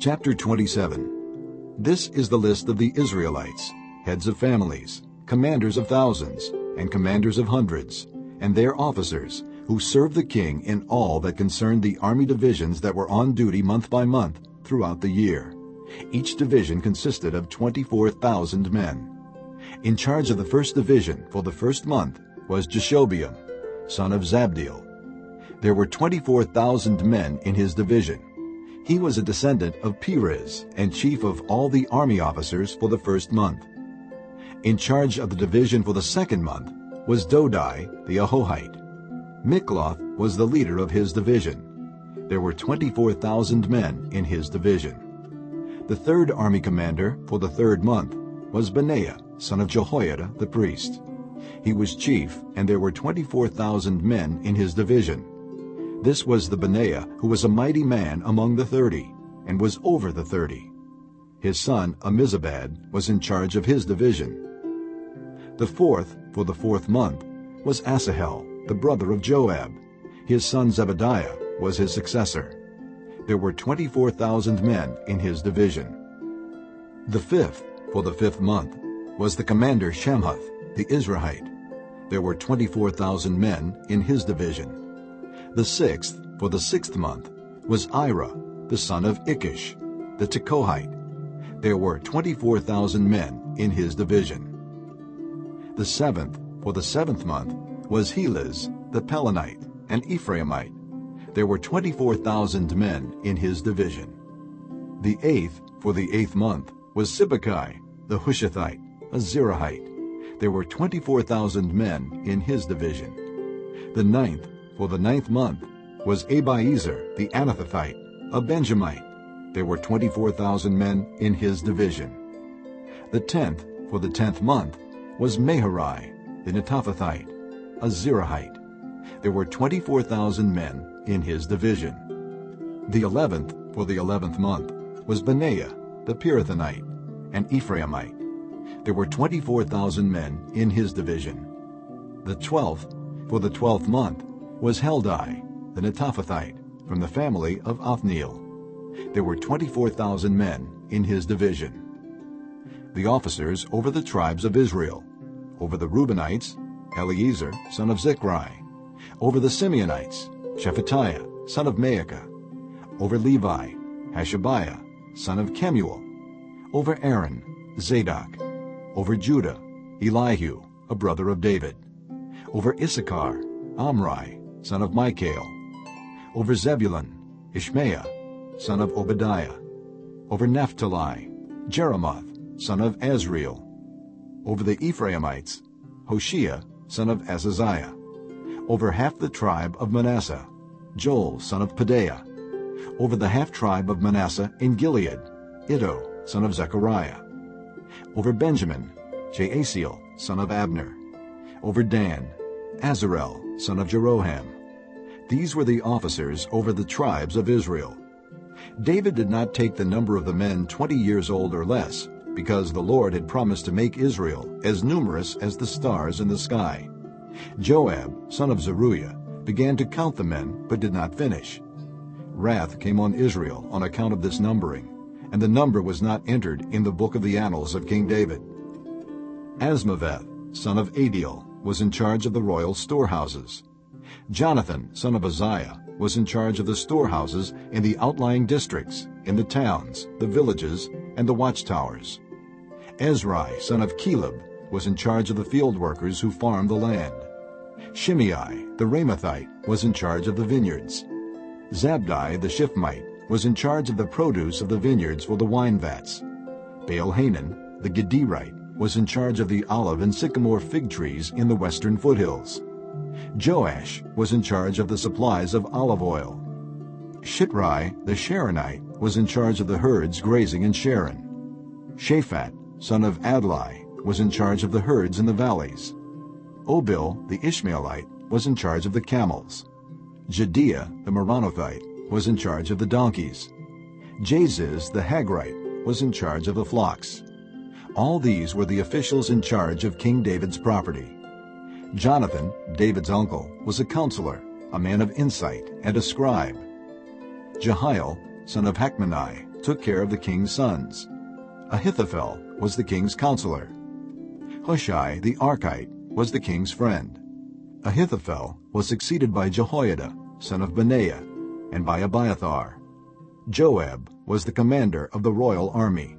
Chapter 27 This is the list of the Israelites, heads of families, commanders of thousands, and commanders of hundreds, and their officers, who served the king in all that concerned the army divisions that were on duty month by month throughout the year. Each division consisted of 24,000 men. In charge of the first division for the first month was Jashobeam, son of Zabdiel. There were 24,000 men in his division. He was a descendant of Perez and chief of all the army officers for the first month. In charge of the division for the second month was Dodai the Ahohite. Mikloth was the leader of his division. There were 24,000 men in his division. The third army commander for the third month was Benaiah, son of Jehoiada the priest. He was chief, and there were 24,000 men in his division. This was the Benaiah who was a mighty man among the thirty, and was over the thirty. His son Amizabad, was in charge of his division. The fourth, for the fourth month, was Asahel, the brother of Joab. His son Zebadiah was his successor. There were 24,000 men in his division. The fifth, for the fifth month, was the commander Shamhuth, the Izrahite. There were 24,000 men in his division. The sixth, for the sixth month, was Ira, the son of Ikkesh, the Tekoite. There were 24,000 men in his division. The seventh, for the seventh month, was Helez, the Pelonite, an Ephraimite. There were 24,000 men in his division. The eighth, for the eighth month, was Sibbecai, the Hushathite, a Zerahite. There were 24,000 men in his division. The ninth, for the ninth month, was Abiezer the Anathothite, a Benjamite. There were 24,000 men in his division. The tenth, for the tenth month, was Maharai the Netophathite, a Zerahite. There were 24,000 men in his division. The eleventh, for the eleventh month, was Benaiah the Pirathonite, an Ephraimite. There were 24,000 men in his division. The twelfth, for the twelfth month, was Heldai, the Netophathite, from the family of Othniel. There were 24,000 men in his division. The officers over the tribes of Israel, over the Reubenites, Eliezer, son of Zichri, over the Simeonites, Shephatiah, son of Maacah, over Levi, Hashabiah, son of Kemuel, over Aaron, Zadok, over Judah, Elihu, a brother of David, over Issachar, Omri, son of Michael. Over Zebulun, Ishmaiah, son of Obadiah. Over Naphtali, Jerimoth, son of Azriel. Over the Ephraimites, Hoshea, son of Azaziah. Over half the tribe of Manasseh, Joel, son of Pedaiah. Over the half-tribe of Manasseh in Gilead, Iddo, son of Zechariah. Over Benjamin, Jaasiel, son of Abner. Over Dan, Azarel, son of Jeroham. These were the officers over the tribes of Israel. David did not take the number of the men twenty years old or less, because the Lord had promised to make Israel as numerous as the stars in the sky. Joab, son of Zeruiah, began to count the men, but did not finish. Wrath came on Israel on account of this numbering, and the number was not entered in the book of the annals of King David. Azmaveth, son of Adiel, was in charge of the royal storehouses. Jonathan, son of Uzziah, was in charge of the storehouses in the outlying districts, in the towns, the villages, and the watchtowers. Ezri, son of Kelub, was in charge of the field workers who farmed the land. Shimei, the Ramathite, was in charge of the vineyards. Zabdi, the Shiphmite, was in charge of the produce of the vineyards for the wine vats. Baal-Hanan, the Gederite, was in charge of the olive and sycamore fig trees in the western foothills. Joash was in charge of the supplies of olive oil. Shitrai the Sharonite was in charge of the herds grazing in Sharon. Shaphat, son of Adlai, was in charge of the herds in the valleys. Obil the Ishmaelite was in charge of the camels. Jehdeiah the Meronothite was in charge of the donkeys. Jaziz the Hagrite was in charge of the flocks. All these were the officials in charge of King David's property. Jonathan, David's uncle, was a counselor, a man of insight, and a scribe. Jehiel, son of Hachmoni, took care of the king's sons. Ahithophel was the king's counselor. Hushai the Archite was the king's friend. Ahithophel was succeeded by Jehoiada, son of Benaiah, and by Abiathar. Joab was the commander of the royal army.